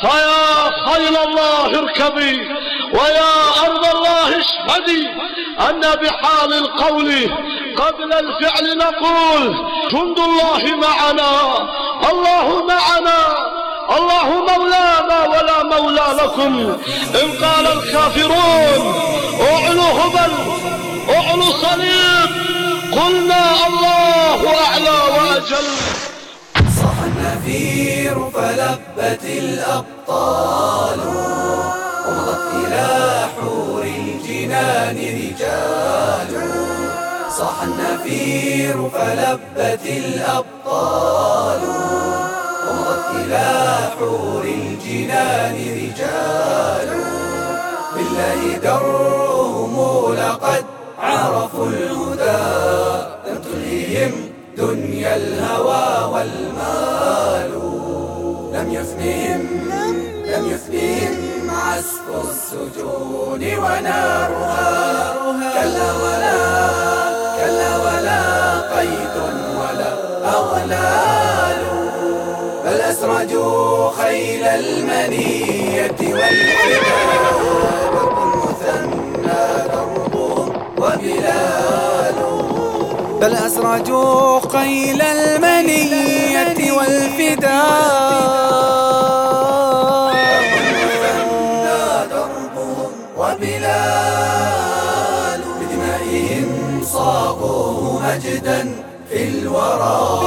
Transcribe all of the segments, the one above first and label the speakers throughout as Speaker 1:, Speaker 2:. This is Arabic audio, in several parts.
Speaker 1: فيا خيل الله اركبي ويا أرض الله اشهدي أن بحال القول قبل الفعل نقول جند الله معنا الله معنا الله مولانا ولا مولى لكم. إن قال الكافرون اعلوا هبل اعلوا صليب قلنا الله
Speaker 2: صح النفير فلبت الأبطال ومضت إلى حور الجنان رجال صح النفير فلبت الأبطال ومضت إلى حور الجنان رجال بالله درهم دنيا الهوى والمال. لم يفنهم لم يفنهم عسف السجون ونارها كلا ولا كلا ولا قيد ولا أغلال. بل أسرجوا خيل المنية والحبال. بل أسرجوا قيل المنية والفداء دربهم وبلال بدمائهم صاغوه مجدا في الورى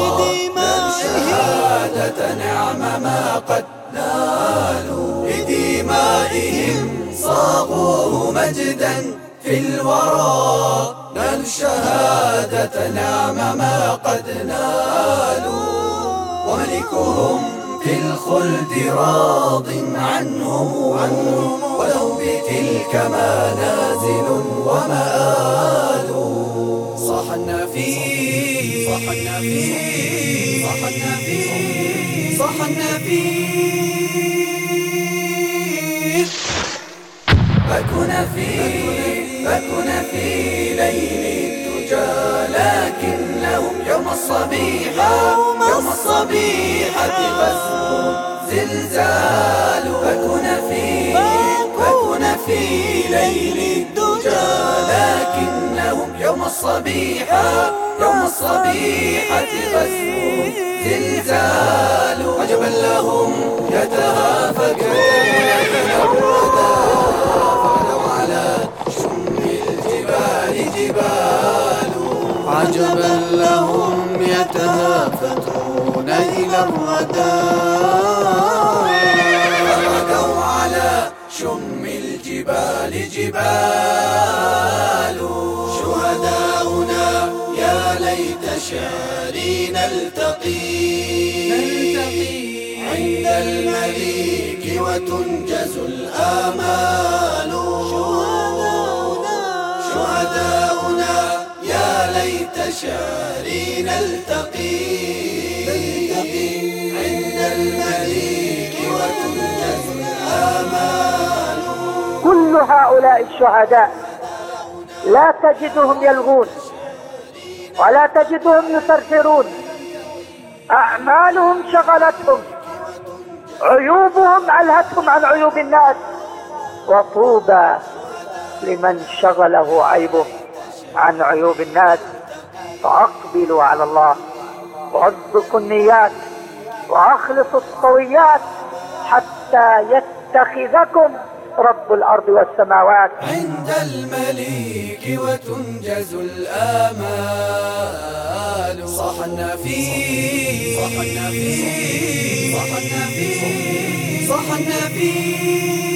Speaker 2: شهادة نعم ما قد نالوا بدمائهم صاغوه مجدا في الورى نالوا الشهادة نعم ما قد نالوا وملكهم في الخلد راض عنهم ولو بتلك منازل ومآل. صح النفيس صح النفيس صح النفيس صح النفيس بكون في بكون في ليل الدجى لكن لهم يوم الصبيحة يوم الصبيحة غزو زلزال. بكون في بكون في ليل الدجى لكن لهم يوم الصبيحة يوم الصبيحة غزو زلزال. عجبا لهم يتهافكون. يتهافتون إلى الردى فغدوا على شم الجبال جبال شهداؤنا يا ليت شعري نلتقي عند المليك وتنجز الآمال شعري نلتقي عند المليك وتنجز الآمال.
Speaker 3: كل هؤلاء الشهداء لا تجدهم يلغون ولا تجدهم يثرثرون أعمالهم شغلتهم عيوبهم ألهتهم عن عيوب الناس. وطوبى لمن شغله عيبه عن عيوب الناس. فأقبلوا على الله. وأصدقوا النيات. وأخلصوا الطويات حتى يتخذكم رب الأرض والسماوات.
Speaker 2: عند المليك وتنجز الآمال. صح النفيس صح النفيس صح النفيس صح النفيس